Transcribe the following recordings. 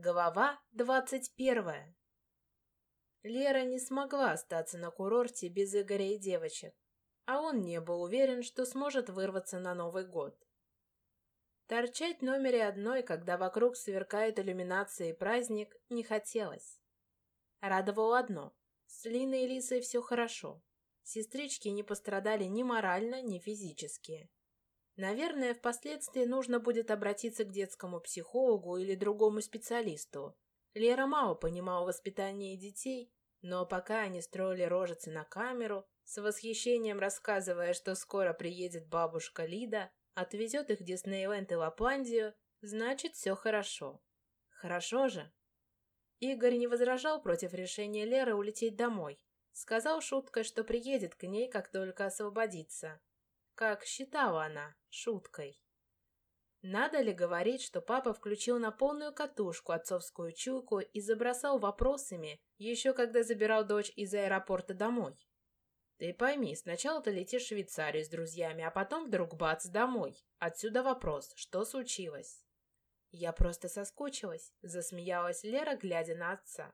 Глава двадцать первая. Лера не смогла остаться на курорте без Игоря и девочек, а он не был уверен, что сможет вырваться на Новый год. Торчать в номере одной, когда вокруг сверкает иллюминация и праздник, не хотелось. Радовало одно — с Линой и Лисой все хорошо. Сестрички не пострадали ни морально, ни физически. Наверное, впоследствии нужно будет обратиться к детскому психологу или другому специалисту. Лера мало понимала воспитание детей, но пока они строили рожицы на камеру, с восхищением рассказывая, что скоро приедет бабушка Лида, отвезет их в Диснейленд и Лапландию, значит, все хорошо. Хорошо же. Игорь не возражал против решения Леры улететь домой. Сказал шуткой, что приедет к ней, как только освободится как считала она, шуткой. Надо ли говорить, что папа включил на полную катушку отцовскую чуйку и забросал вопросами, еще когда забирал дочь из аэропорта домой? Ты пойми, сначала ты летишь в Швейцарию с друзьями, а потом вдруг бац, домой. Отсюда вопрос, что случилось? Я просто соскучилась, засмеялась Лера, глядя на отца.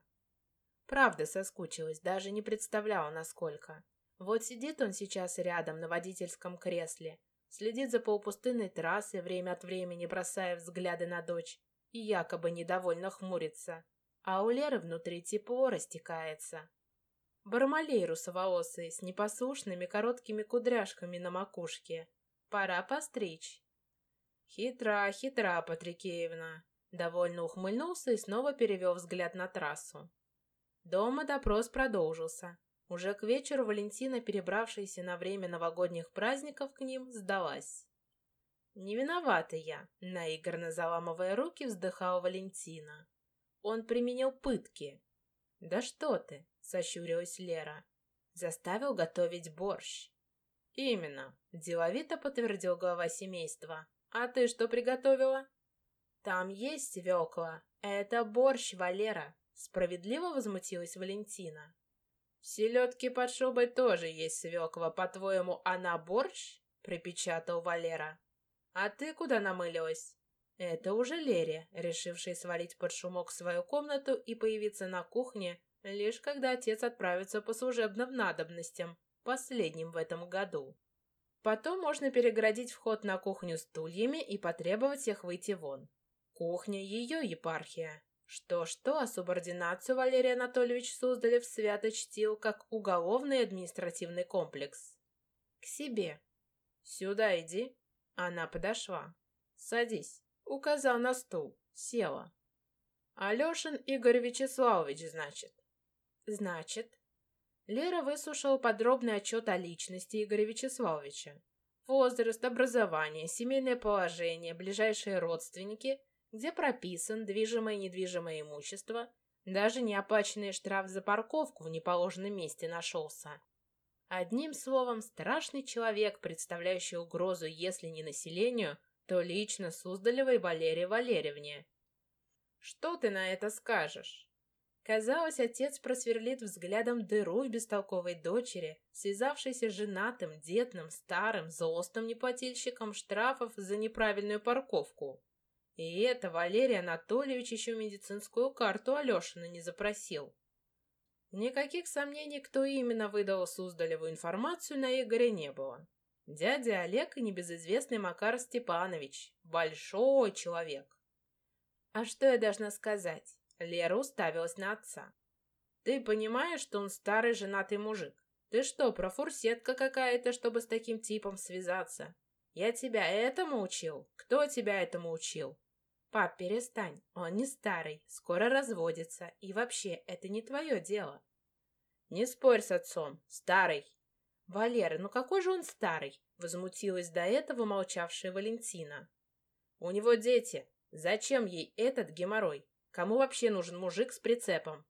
Правда соскучилась, даже не представляла, насколько. Вот сидит он сейчас рядом на водительском кресле, следит за полупустынной трассой, время от времени бросая взгляды на дочь, и якобы недовольно хмурится. А у Леры внутри тепло растекается. Бармалей русоволосый, с непослушными короткими кудряшками на макушке. Пора постричь. Хитра, хитра, Патрикеевна. Довольно ухмыльнулся и снова перевел взгляд на трассу. Дома допрос продолжился. Уже к вечеру Валентина, перебравшаяся на время новогодних праздников к ним, сдалась. «Не виновата я», — наигранно заламывая руки, вздыхала Валентина. «Он применил пытки». «Да что ты», — сощурилась Лера. «Заставил готовить борщ». «Именно», — деловито подтвердил глава семейства. «А ты что приготовила?» «Там есть свекла. Это борщ, Валера», — справедливо возмутилась Валентина. «В селедке под шубой тоже есть свекла. По-твоему, она борщ?» — припечатал Валера. «А ты куда намылилась?» Это уже Лере, решившая свалить под шумок в свою комнату и появиться на кухне, лишь когда отец отправится по служебным надобностям, последним в этом году. Потом можно переградить вход на кухню стульями и потребовать их выйти вон. Кухня — ее епархия. Что-что, а субординацию Валерий Анатольевич Суздалев свято чтил как уголовный административный комплекс. К себе. Сюда иди. Она подошла. Садись. Указал на стул. Села. Алешин Игорь Вячеславович, значит. Значит. Лера выслушала подробный отчет о личности Игоря Вячеславовича. Возраст, образование, семейное положение, ближайшие родственники – где прописан движимое и недвижимое имущество, даже неоплаченный штраф за парковку в неположенном месте нашелся. Одним словом, страшный человек, представляющий угрозу, если не населению, то лично Суздалевой Валерии Валерьевне. Что ты на это скажешь? Казалось, отец просверлит взглядом дыру в бестолковой дочери, связавшейся с женатым, детным, старым, злостным неплательщиком штрафов за неправильную парковку. И это Валерий Анатольевич еще медицинскую карту Алешина не запросил. Никаких сомнений, кто именно выдал Суздалеву информацию, на Игоря не было. Дядя Олег и небезызвестный Макар Степанович. Большой человек. А что я должна сказать? Лера уставилась на отца. Ты понимаешь, что он старый женатый мужик? Ты что, профурсетка какая-то, чтобы с таким типом связаться? Я тебя этому учил? Кто тебя этому учил? «Пап, перестань, он не старый, скоро разводится, и вообще, это не твое дело». «Не спорь с отцом, старый». «Валера, ну какой же он старый?» — возмутилась до этого молчавшая Валентина. «У него дети. Зачем ей этот геморрой? Кому вообще нужен мужик с прицепом?»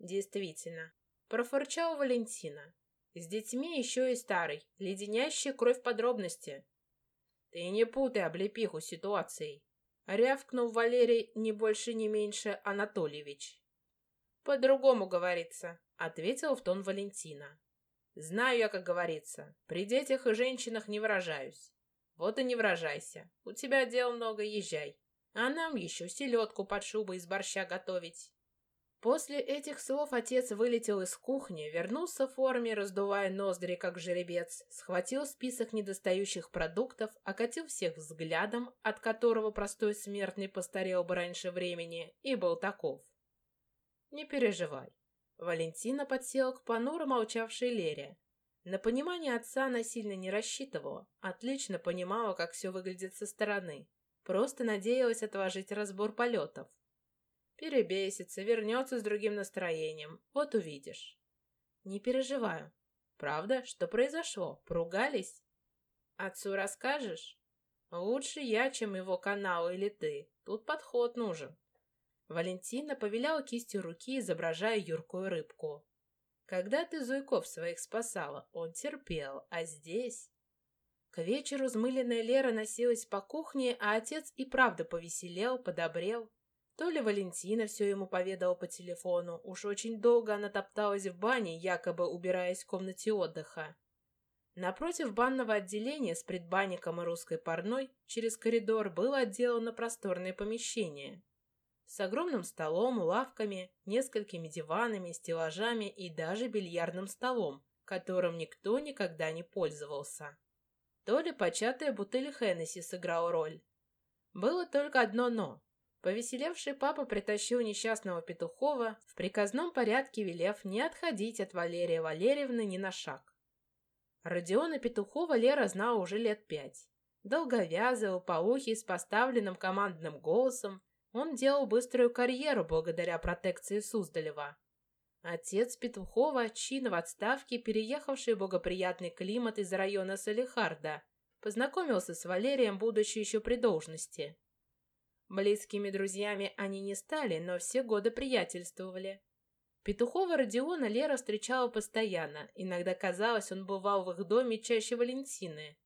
«Действительно», — профорчала Валентина. «С детьми еще и старый, леденящая кровь подробности». «Ты не путай облепиху ситуацией. Рявкнул Валерий не больше, не меньше Анатольевич. «По-другому говорится», — ответил в тон Валентина. «Знаю я, как говорится. При детях и женщинах не выражаюсь. Вот и не выражайся. У тебя дел много, езжай. А нам еще селедку под шубой из борща готовить. После этих слов отец вылетел из кухни, вернулся в форме, раздувая ноздри, как жеребец, схватил список недостающих продуктов, окатил всех взглядом, от которого простой смертный постарел бы раньше времени, и был таков. «Не переживай». Валентина подсела к понуро молчавшей Лере. На понимание отца она сильно не рассчитывала, отлично понимала, как все выглядит со стороны. Просто надеялась отложить разбор полетов. Перебесится, вернется с другим настроением. Вот увидишь. Не переживаю. Правда, что произошло? Поругались? Отцу расскажешь? Лучше я, чем его канал или ты. Тут подход нужен. Валентина повеляла кистью руки, изображая юркую рыбку. Когда ты Зуйков своих спасала, он терпел, а здесь... К вечеру взмыленная Лера носилась по кухне, а отец и правда повеселел, подобрел. То ли Валентина все ему поведала по телефону, уж очень долго она топталась в бане, якобы убираясь в комнате отдыха. Напротив банного отделения с предбанником и русской парной через коридор было отделано просторное помещение. С огромным столом, лавками, несколькими диванами, стеллажами и даже бильярдным столом, которым никто никогда не пользовался. То ли початая бутыль Хеннесси сыграла роль. Было только одно «но». Повеселевший папа притащил несчастного Петухова, в приказном порядке велев не отходить от Валерия Валерьевны ни на шаг. Родиона Петухова Лера знала уже лет пять. Долговязый, лопоухий, с поставленным командным голосом, он делал быструю карьеру благодаря протекции Суздалева. Отец Петухова, чин в отставке, переехавший в благоприятный климат из района Салихарда, познакомился с Валерием, будучи еще при должности. Близкими друзьями они не стали, но все годы приятельствовали. Петухова Родиона Лера встречала постоянно, иногда казалось, он бывал в их доме чаще Валентины.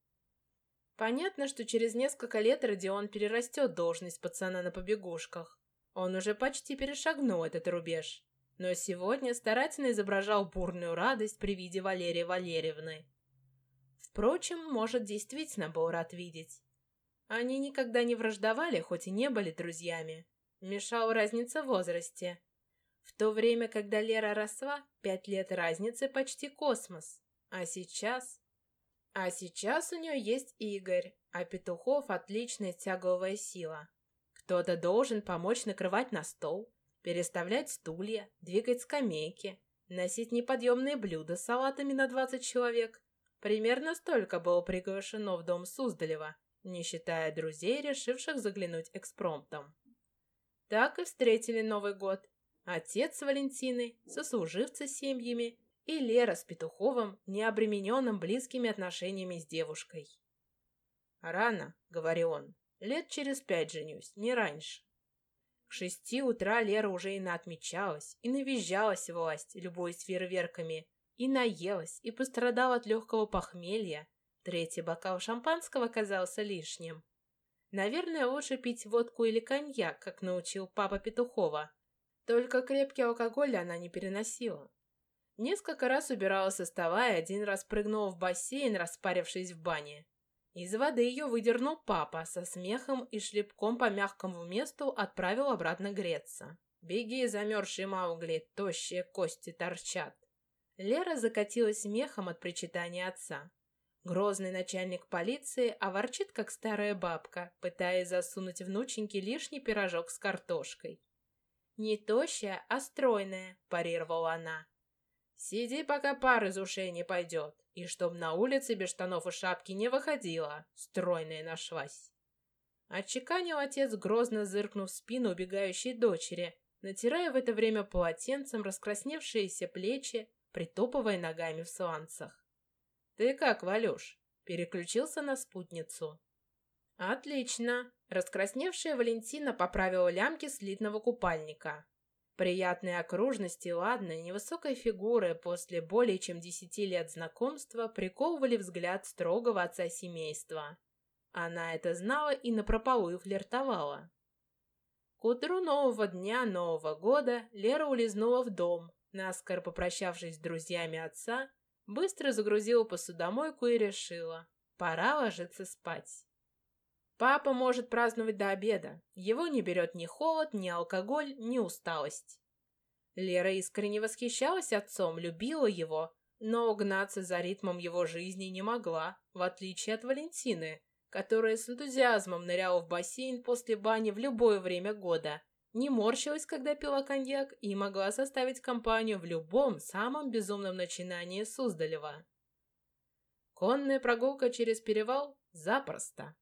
Понятно, что через несколько лет Родион перерастет должность пацана на побегушках. Он уже почти перешагнул этот рубеж. Но сегодня старательно изображал бурную радость при виде Валерии Валерьевны. Впрочем, может, действительно был рад видеть. Они никогда не враждовали, хоть и не были друзьями. Мешала разница в возрасте. В то время, когда Лера росла, пять лет разницы почти космос. А сейчас... А сейчас у нее есть Игорь, а Петухов — отличная тяговая сила. Кто-то должен помочь накрывать на стол, переставлять стулья, двигать скамейки, носить неподъемные блюда с салатами на 20 человек. Примерно столько было приглашено в дом Суздалева, не считая друзей, решивших заглянуть экспромтом. Так и встретили Новый год. Отец с Валентиной, сослуживцы с семьями и Лера с Петуховым, не обремененным близкими отношениями с девушкой. «Рано», — говорил он, — «лет через пять женюсь, не раньше». К шести утра Лера уже и наотмечалась, и навизжалась власть, любуясь фейерверками, и наелась, и пострадала от легкого похмелья, Третий бокал шампанского казался лишним. Наверное, лучше пить водку или коньяк, как научил папа Петухова. Только крепкий алкоголь она не переносила. Несколько раз убирала со стола и один раз прыгнула в бассейн, распарившись в бане. Из воды ее выдернул папа, со смехом и шлепком по мягкому месту отправил обратно греться. «Беги, замерзший Маугли, тощие кости торчат!» Лера закатилась смехом от причитания отца. Грозный начальник полиции, а ворчит, как старая бабка, пытаясь засунуть внученьке лишний пирожок с картошкой. «Не тощая, а стройная», – парировала она. «Сиди, пока пар из ушей не пойдет, и чтоб на улице без штанов и шапки не выходила, стройная нашлась». Отчеканил отец, грозно зыркнув в спину убегающей дочери, натирая в это время полотенцем раскрасневшиеся плечи, притопывая ногами в сланцах. «Ты как, Валюш?» Переключился на спутницу. «Отлично!» Раскрасневшая Валентина поправила лямки слитного купальника. Приятные окружности, ладной, невысокой фигуры после более чем десяти лет знакомства приковывали взгляд строгого отца семейства. Она это знала и напропалую флиртовала. К утру нового дня, Нового года, Лера улизнула в дом, наскоро попрощавшись с друзьями отца Быстро загрузила посудомойку и решила. Пора ложиться спать. Папа может праздновать до обеда. Его не берет ни холод, ни алкоголь, ни усталость. Лера искренне восхищалась отцом, любила его, но угнаться за ритмом его жизни не могла, в отличие от Валентины, которая с энтузиазмом ныряла в бассейн после бани в любое время года, не морщилась, когда пила коньяк, и могла составить компанию в любом самом безумном начинании Суздалева. Конная прогулка через перевал – запросто.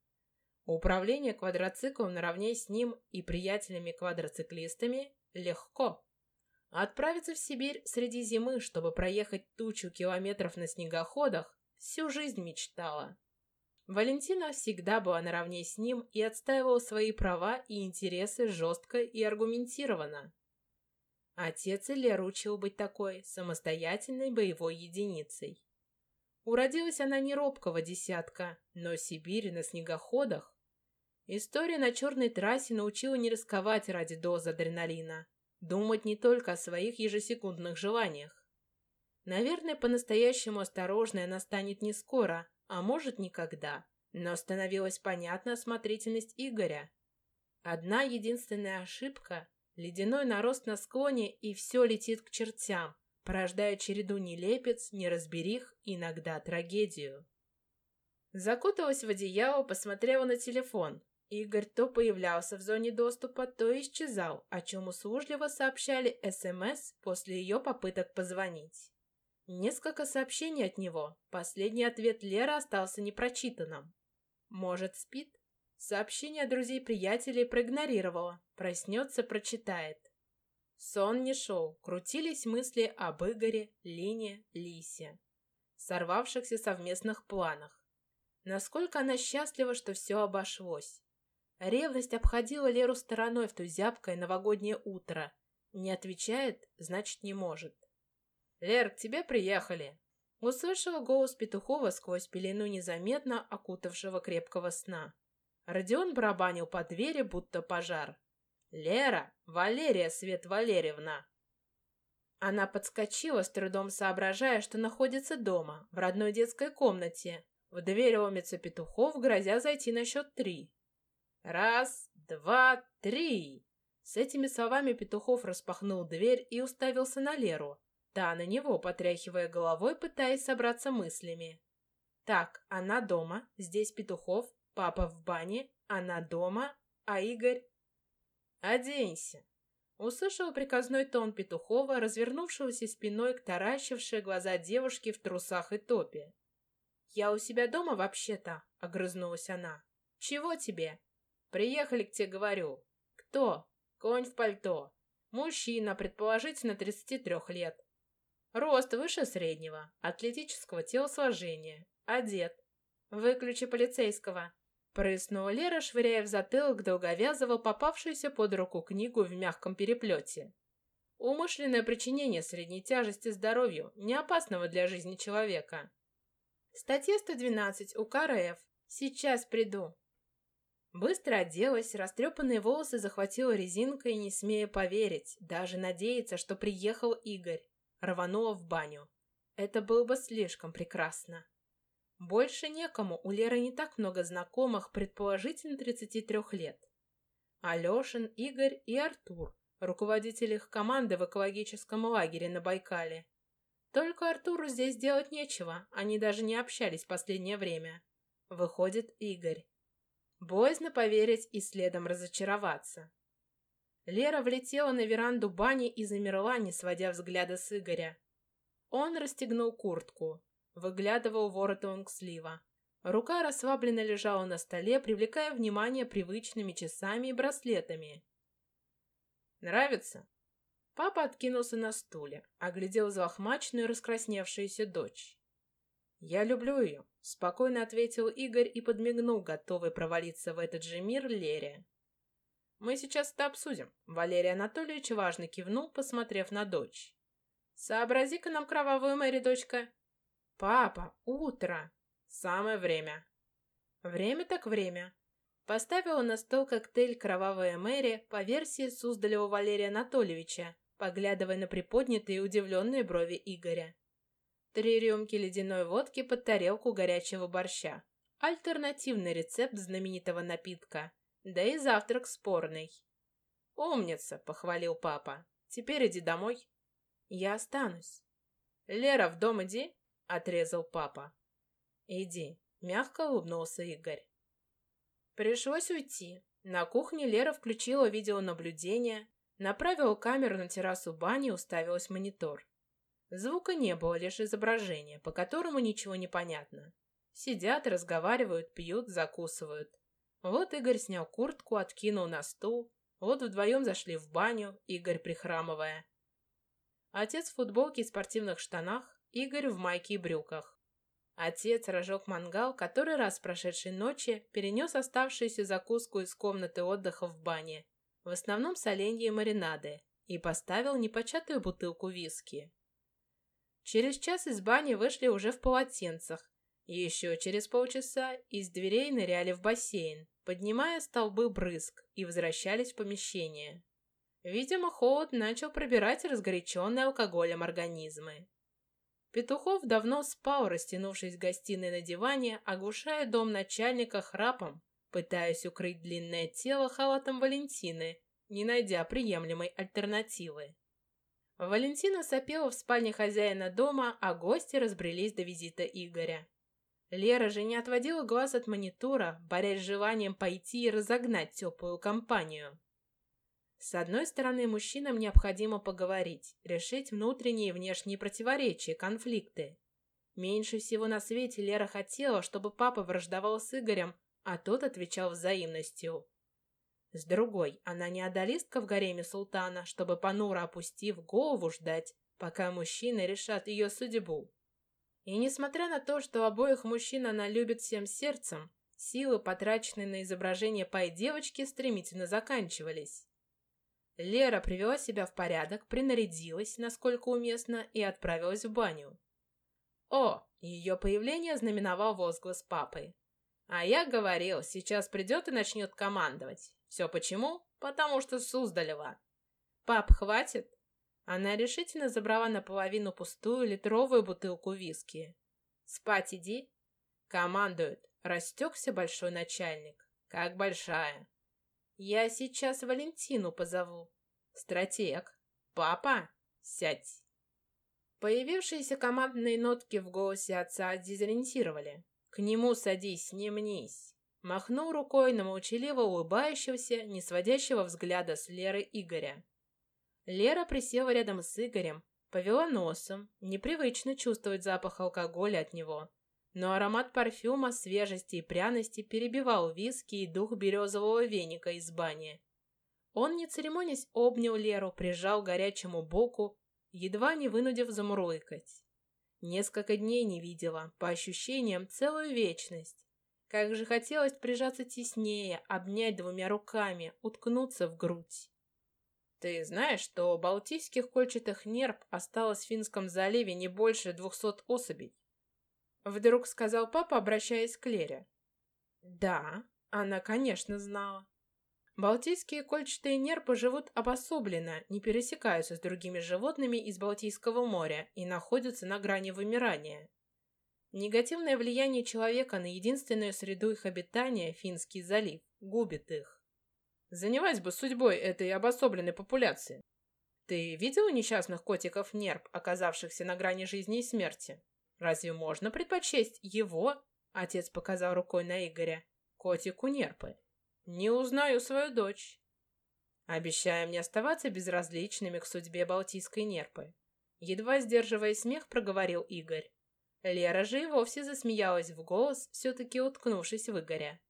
Управление квадроциклом наравне с ним и приятелями-квадроциклистами – легко. Отправиться в Сибирь среди зимы, чтобы проехать тучу километров на снегоходах, всю жизнь мечтала. Валентина всегда была наравне с ним и отстаивала свои права и интересы жестко и аргументированно. Отец Илья учил быть такой самостоятельной боевой единицей. Уродилась она не робкого десятка, но Сибирь на снегоходах. История на черной трассе научила не рисковать ради дозы адреналина, думать не только о своих ежесекундных желаниях. Наверное, по-настоящему осторожной она станет не скоро, а может никогда. Но становилась понятна осмотрительность Игоря. Одна единственная ошибка — ледяной нарост на склоне, и все летит к чертям, порождая череду нелепец, неразберих, иногда трагедию. Закуталась в одеяло, посмотрела на телефон. Игорь то появлялся в зоне доступа, то исчезал, о чем услужливо сообщали СМС после ее попыток позвонить. Несколько сообщений от него. Последний ответ Леры остался непрочитанным. Может, спит? Сообщение друзей-приятелей проигнорировала. Проснется, прочитает. Сон не шел. Крутились мысли об Игоре, Лине, Лисе. Сорвавшихся совместных планах. Насколько она счастлива, что все обошлось. Ревность обходила Леру стороной в то зябкое новогоднее утро. Не отвечает, значит, не может. «Лер, к тебе приехали!» Услышала голос Петухова сквозь пелену незаметно окутавшего крепкого сна. Родион барабанил по двери, будто пожар. «Лера! Валерия Свет Валерьевна!» Она подскочила, с трудом соображая, что находится дома, в родной детской комнате. В дверь ломится Петухов, грозя зайти на счет три. «Раз, два, три!» С этими словами Петухов распахнул дверь и уставился на Леру. Та на него, потряхивая головой, пытаясь собраться мыслями. Так, она дома, здесь Петухов, папа в бане, она дома, а Игорь... «Оденься!» Услышал приказной тон Петухова, развернувшегося спиной к таращившей глаза девушки в трусах и топе. «Я у себя дома вообще-то», — огрызнулась она. «Чего тебе?» «Приехали к тебе, говорю». «Кто?» «Конь в пальто». «Мужчина, предположительно, 33 лет. Рост выше среднего, атлетического телосложения. Одет. Выключи полицейского. Прыснула Лера, швыряя в затылок долговязого попавшуюся под руку книгу в мягком переплете. Умышленное причинение средней тяжести здоровью, не опасного для жизни человека. Статья 112 УК РФ. Сейчас приду. Быстро оделась, растрепанные волосы захватила резинкой, не смея поверить, даже надеяться, что приехал Игорь рванула в баню. Это было бы слишком прекрасно. Больше некому, у Леры не так много знакомых, предположительно 33 лет. Алешин, Игорь и Артур, руководители их команды в экологическом лагере на Байкале. Только Артуру здесь делать нечего, они даже не общались последнее время. Выходит Игорь. Боязно поверить и следом разочароваться. Лера влетела на веранду бани и замерла, не сводя взгляда с Игоря. Он расстегнул куртку, выглядывал ворот лонгслива. Рука расслабленно лежала на столе, привлекая внимание привычными часами и браслетами. «Нравится?» Папа откинулся на стуле, оглядел злохмаченную раскрасневшуюся дочь. «Я люблю ее», — спокойно ответил Игорь и подмигнул, готовый провалиться в этот же мир Лере. Мы сейчас это обсудим. Валерий Анатольевич важно кивнул, посмотрев на дочь. Сообрази-ка нам кровавую Мэри, дочка. Папа, утро. Самое время. Время так время. Поставила на стол коктейль «Кровавая Мэри» по версии Суздалева Валерия Анатольевича, поглядывая на приподнятые и удивленные брови Игоря. Три рюмки ледяной водки под тарелку горячего борща. альтернативный рецепт знаменитого напитка, да и завтрак спорный. «Умница!» — похвалил папа. «Теперь иди домой». «Я останусь». «Лера, в дом иди!» — отрезал папа. «Иди», — мягко улыбнулся Игорь. Пришлось уйти. На кухне Лера включила видеонаблюдение, направила камеру на террасу бани и уставилась в монитор. Звука не было, лишь изображение, по которому ничего не понятно. Сидят, разговаривают, пьют, закусывают. Вот Игорь снял куртку, откинул на стул. Вот вдвоем зашли в баню, Игорь прихрамывая. Отец в футболке и спортивных штанах, Игорь в майке и брюках. Отец разжег мангал, который раз прошедшей ночи перенес оставшуюся закуску из комнаты отдыха в бане, в основном соленья и маринады, и поставил непочатую бутылку виски. Через час из бани вышли уже в полотенцах, еще через полчаса из дверей ныряли в бассейн, поднимая столбы брызг, и возвращались в помещение. Видимо, холод начал пробирать разгоряченные алкоголем организмы. Петухов давно спал, растянувшись в гостиной на диване, оглушая дом начальника храпом, пытаясь укрыть длинное тело халатом Валентины, не найдя приемлемой альтернативы. Валентина сопела в спальне хозяина дома, а гости разбрелись до визита Игоря. Лера же не отводила глаз от монитора, борясь с желанием пойти и разогнать теплую компанию. С одной стороны, мужчинам необходимо поговорить, решить внутренние и внешние противоречия, конфликты. Меньше всего на свете Лера хотела, чтобы папа враждовал с Игорем, а тот отвечал взаимностью. С другой, она не одолистка в гареме султана, чтобы понуро опустив голову ждать, пока мужчины решат ее судьбу. И несмотря на то, что обоих мужчин она любит всем сердцем, силы, потраченные на изображение пай-девочки, стремительно заканчивались. Лера привела себя в порядок, принарядилась, насколько уместно, и отправилась в баню. О, ее появление знаменовал возглас папы. А я говорил, сейчас придет и начнет командовать. Все почему? Потому что Суздалева. Пап, хватит? Она решительно забрала наполовину пустую литровую бутылку виски. Спать иди. Командует. Растекся большой начальник. Как большая. Я сейчас Валентину позову. Стратег. Папа, сядь. Появившиеся командные нотки в голосе отца дезориентировали. К нему садись, не мнись. Махнул рукой на молчаливо улыбающегося, не сводящего взгляда с Леры Игоря. Лера присела рядом с Игорем, повела носом, непривычно чувствовать запах алкоголя от него, но аромат парфюма, свежести и пряности перебивал виски и дух березового веника из бани. Он, не церемонясь, обнял Леру, прижал горячему боку, едва не вынудив замурлыкать. Несколько дней не видела, по ощущениям, целую вечность. Как же хотелось прижаться теснее, обнять двумя руками, уткнуться в грудь. Ты знаешь, что балтийских кольчатых нерв осталось в Финском заливе не больше двухсот особей? Вдруг сказал папа, обращаясь к Лере. Да, она, конечно, знала. Балтийские кольчатые нерпы живут обособленно, не пересекаются с другими животными из Балтийского моря и находятся на грани вымирания. Негативное влияние человека на единственную среду их обитания, Финский залив, губит их. Занимаясь бы судьбой этой обособленной популяции. Ты видел несчастных котиков нерп, оказавшихся на грани жизни и смерти? Разве можно предпочесть его, отец показал рукой на Игоря, котику нерпы? Не узнаю свою дочь. Обещаем не оставаться безразличными к судьбе Балтийской нерпы. Едва сдерживая смех, проговорил Игорь. Лера же и вовсе засмеялась в голос, все-таки уткнувшись в Игоря.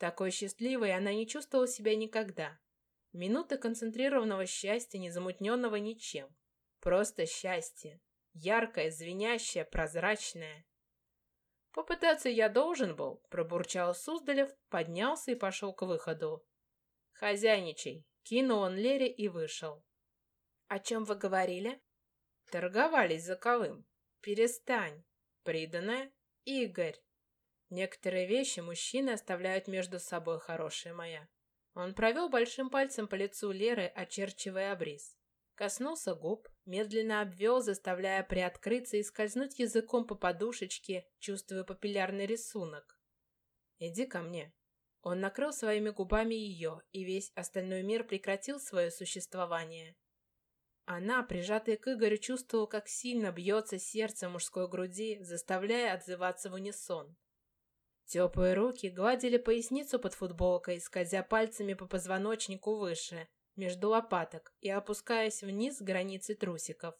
Такой счастливой она не чувствовала себя никогда. Минуты концентрированного счастья, не замутненного ничем. Просто счастье. Яркое, звенящее, прозрачное. «Попытаться я должен был», — пробурчал Суздалев, поднялся и пошел к выходу. «Хозяйничай», — кинул он Лере и вышел. «О чем вы говорили?» «Торговались за колым. Перестань. Приданное Игорь. Некоторые вещи мужчины оставляют между собой, хорошая моя». Он провел большим пальцем по лицу Леры, очерчивая обрис. Коснулся губ, медленно обвел, заставляя приоткрыться и скользнуть языком по подушечке, чувствуя папиллярный рисунок. иди ко мне». Он накрыл своими губами ее, и весь остальной мир прекратил свое существование. Она, прижатая к Игорю, чувствовала, как сильно бьется сердце мужской груди, заставляя отзываться в унисон. Теплые руки гладили поясницу под футболкой, скользя пальцами по позвоночнику выше, между лопаток и опускаясь вниз с границы трусиков.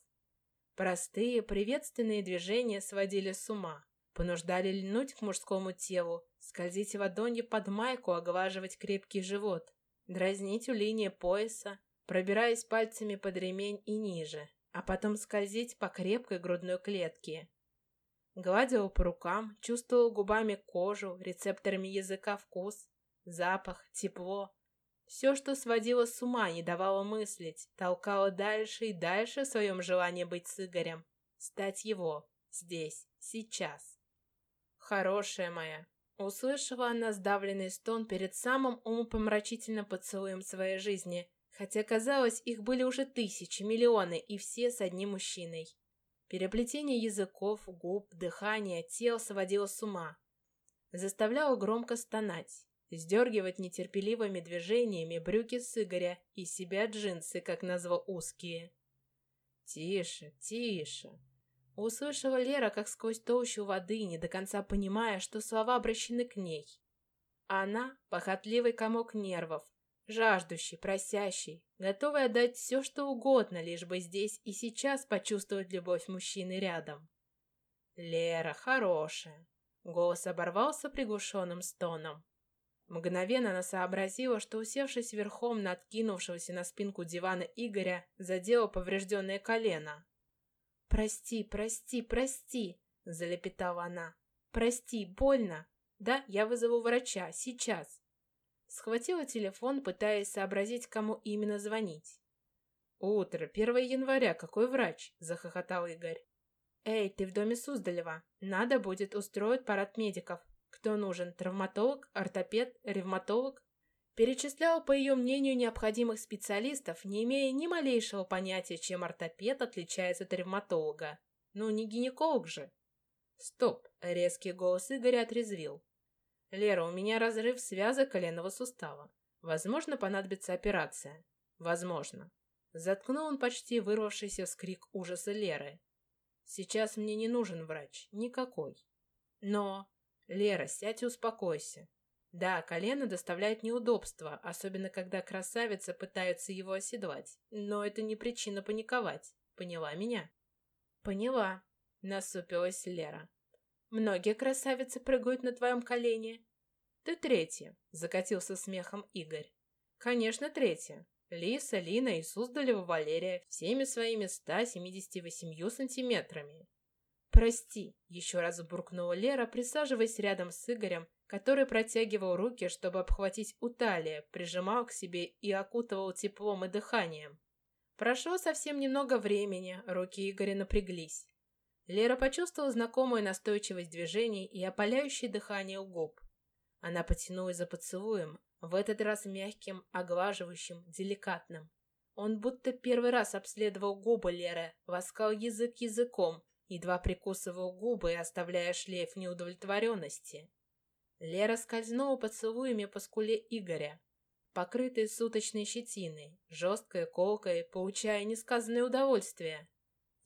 Простые, приветственные движения сводили с ума, понуждали льнуть к мужскому телу, скользить ладонью под майку, оглаживать крепкий живот, дразнить у линии пояса, пробираясь пальцами под ремень и ниже, а потом скользить по крепкой грудной клетке. Гладил по рукам, чувствовал губами кожу, рецепторами языка вкус, запах, тепло, все, что сводило с ума, не давало мыслить, толкало дальше и дальше в своем желании быть с Игорем. Стать его. Здесь. Сейчас. Хорошая моя. Услышала она сдавленный стон перед самым умопомрачительным поцелуем своей жизни, хотя, казалось, их были уже тысячи, миллионы, и все с одним мужчиной. Переплетение языков, губ, дыхания, тел сводило с ума. Заставляло громко стонать сдергивать нетерпеливыми движениями брюки с Игоря и себя джинсы, как назвал узкие. «Тише, тише!» Услышала Лера, как сквозь толщу воды, не до конца понимая, что слова обращены к ней. Она — похотливый комок нервов, жаждущий, просящий, готовый отдать все, что угодно, лишь бы здесь и сейчас почувствовать любовь мужчины рядом. «Лера, хорошая!» Голос оборвался приглушенным стоном. Мгновенно она сообразила, что, усевшись верхом на откинувшегося на спинку дивана Игоря, задела поврежденное колено. «Прости, прости, прости!» — залепетала она. «Прости, больно! Да, я вызову врача, сейчас!» Схватила телефон, пытаясь сообразить, кому именно звонить. «Утро, 1 января, какой врач?» — захохотал Игорь. «Эй, ты в доме Суздалева. Надо будет устроить парад медиков. Кто нужен? Травматолог, ортопед, ревматолог? Перечислял, по ее мнению, необходимых специалистов, не имея ни малейшего понятия, чем ортопед отличается от ревматолога. Ну, не гинеколог же. Стоп, резкий голос Игоря отрезвил. Лера, у меня разрыв связок коленного сустава. Возможно, понадобится операция. Возможно. Заткнул он почти вырвавшийся вскрик ужаса Леры. Сейчас мне не нужен врач. Никакой. Но «Лера, сядь и успокойся. Да, колено доставляет неудобства, особенно когда красавица пытается его оседлать, но это не причина паниковать. Поняла меня?» «Поняла», — насупилась Лера. «Многие красавицы прыгают на твоем колене». «Ты третья», — закатился смехом Игорь. «Конечно, третья. Лиса, Лина и Суздалева Валерия всеми своими 178 сантиметрами. «Прости», — еще раз буркнула Лера, присаживаясь рядом с Игорем, который протягивал руки, чтобы обхватить у талии, прижимал к себе и окутывал теплом и дыханием. Прошло совсем немного времени, руки Игоря напряглись. Лера почувствовала знакомую настойчивость движений и опаляющее дыхание у губ. Она потянулась за поцелуем, в этот раз мягким, оглаживающим, деликатным. Он будто первый раз обследовал губы Леры, воскал язык языком, едва прикусывал губы, оставляя шлейф неудовлетворенности. Лера скользнула поцелуями по скуле Игоря, покрытой суточной щетиной, жесткой, колкой, получая несказанное удовольствие.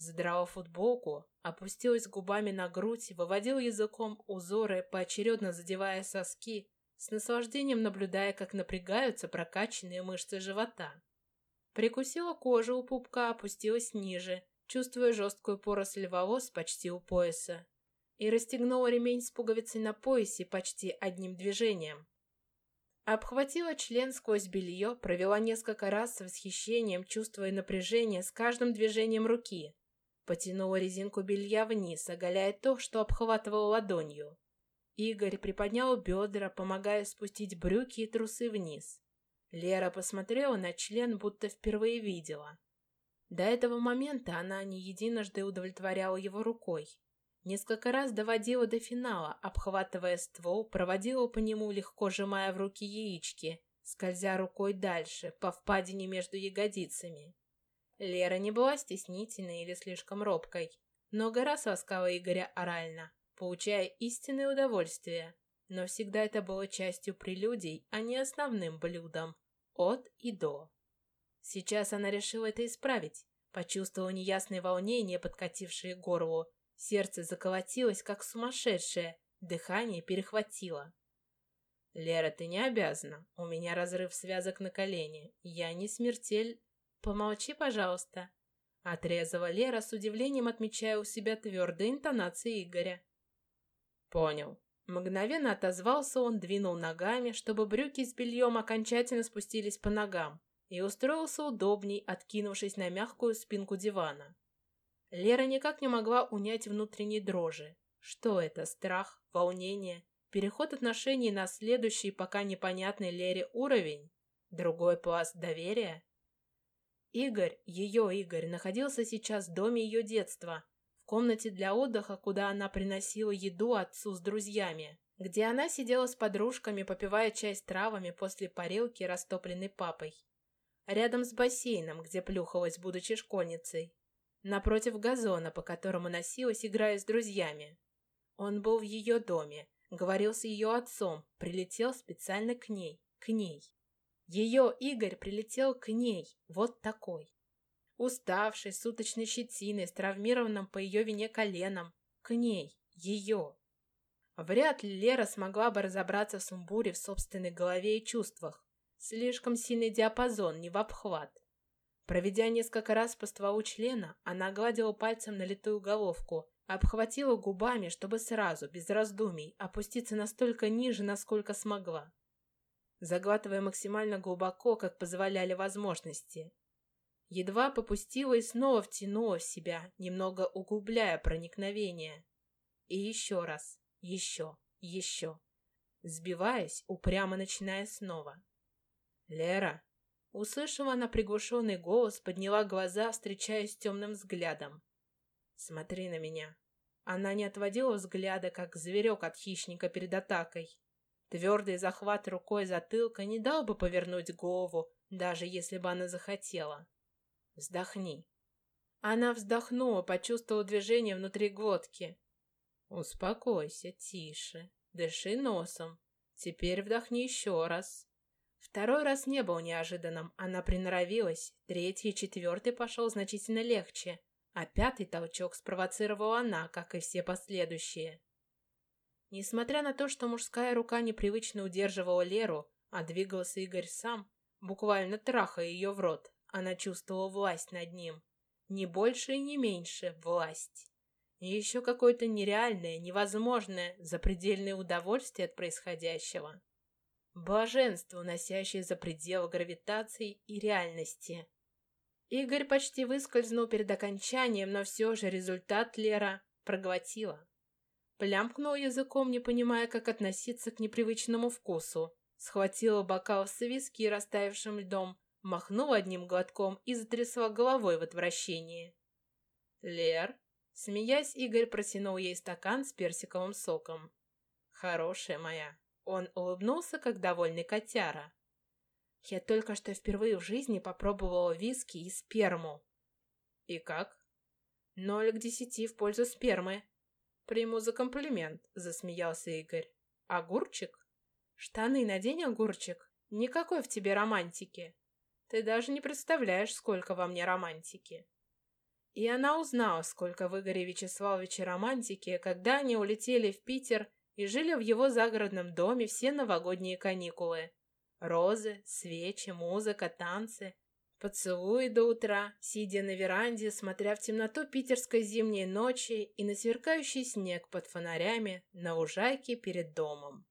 Задрала футболку, опустилась губами на грудь, выводил языком узоры, поочередно задевая соски, с наслаждением наблюдая, как напрягаются прокачанные мышцы живота. Прикусила кожу у пупка, опустилась ниже, чувствуя жесткую поросль волос почти у пояса, и расстегнула ремень с пуговицей на поясе почти одним движением. Обхватила член сквозь белье, провела несколько раз с восхищением, чувствуя напряжение с каждым движением руки. Потянула резинку белья вниз, оголяя то, что обхватывала ладонью. Игорь приподнял бедра, помогая спустить брюки и трусы вниз. Лера посмотрела на член, будто впервые видела. До этого момента она не единожды удовлетворяла его рукой. Несколько раз доводила до финала, обхватывая ствол, проводила по нему, легко сжимая в руки яички, скользя рукой дальше, по впадине между ягодицами. Лера не была стеснительной или слишком робкой. Много раз ласкала Игоря орально, получая истинное удовольствие. но всегда это было частью прелюдий, а не основным блюдом. От и до. Сейчас она решила это исправить. Почувствовала неясное волнение, подкатившее горло. Сердце заколотилось, как сумасшедшее. Дыхание перехватило. «Лера, ты не обязана. У меня разрыв связок на колене. Я не смертель...» «Помолчи, пожалуйста», — отрезала Лера, с удивлением отмечая у себя твердые интонации Игоря. «Понял». Мгновенно отозвался он, двинул ногами, чтобы брюки с бельем окончательно спустились по ногам, и устроился удобней, откинувшись на мягкую спинку дивана. Лера никак не могла унять внутренней дрожи. Что это? Страх? Волнение? Переход отношений на следующий, пока непонятный Лере уровень? Другой пласт доверия? Игорь, ее Игорь, находился сейчас в доме ее детства, в комнате для отдыха, куда она приносила еду отцу с друзьями, где она сидела с подружками, попивая чай с травами после парилки, растопленной папой. Рядом с бассейном, где плюхалась, будучи школьницей. Напротив газона, по которому носилась, играя с друзьями. Он был в ее доме, говорил с ее отцом, прилетел специально к ней, к ней. Ее Игорь прилетел к ней, вот такой. Уставший, суточной щетиной, с травмированным по ее вине коленом. К ней, ее. Вряд ли Лера смогла бы разобраться в сумбуре в собственной голове и чувствах. Слишком сильный диапазон, не в обхват. Проведя несколько раз по стволу члена, она гладила пальцем налитую головку, обхватила губами, чтобы сразу, без раздумий, опуститься настолько ниже, насколько смогла. Заглатывая максимально глубоко, как позволяли возможности. Едва попустила и снова втянула в себя, немного углубляя проникновение. И еще раз, еще, еще. Сбиваясь, упрямо начиная снова. «Лера!» Услышала она приглушенный голос, подняла глаза, встречаясь темным взглядом. «Смотри на меня». Она не отводила взгляда, как зверек от хищника перед атакой. Твердый захват рукой затылка не дал бы повернуть голову, даже если бы она захотела. «Вздохни». Она вздохнула, почувствовала движение внутри глотки. «Успокойся, тише. Дыши носом. Теперь вдохни еще раз. Второй раз не был неожиданным, она приноровилась, третий и четвертый пошел значительно легче, а пятый толчок спровоцировала она, как и все последующие. Несмотря на то, что мужская рука непривычно удерживала Леру, а двигался Игорь сам, буквально трахая ее в рот, она чувствовала власть над ним. Не больше и не меньше власть. И еще какое-то нереальное, невозможное, запредельное удовольствие от происходящего. Блаженство, уносящее за пределы гравитации и реальности. Игорь почти выскользнул перед окончанием, но все же результат Лера проглотила. Плямкнула языком, не понимая, как относиться к непривычному вкусу. Схватила бокал с виски растаявшим льдом, махнула одним глотком и затрясла головой в отвращении. «Лер?» Смеясь, Игорь протянул ей стакан с персиковым соком. «Хорошая моя, он улыбнулся, как довольный котяра. Я только что впервые в жизни попробовала виски и сперму. И как? Ноль к десяти в пользу спермы. Приму за комплимент, засмеялся Игорь. Огурчик? Штаны надень, огурчик. Никакой в тебе романтики. Ты даже не представляешь, сколько во мне романтики. И она узнала, сколько в Игоре Вячеславовиче романтики, когда они улетели в Питер и жили в его загородном доме все новогодние каникулы. Розы, свечи, музыка, танцы, поцелуи до утра, сидя на веранде, смотря в темноту питерской зимней ночи и на сверкающий снег под фонарями на лужайке перед домом.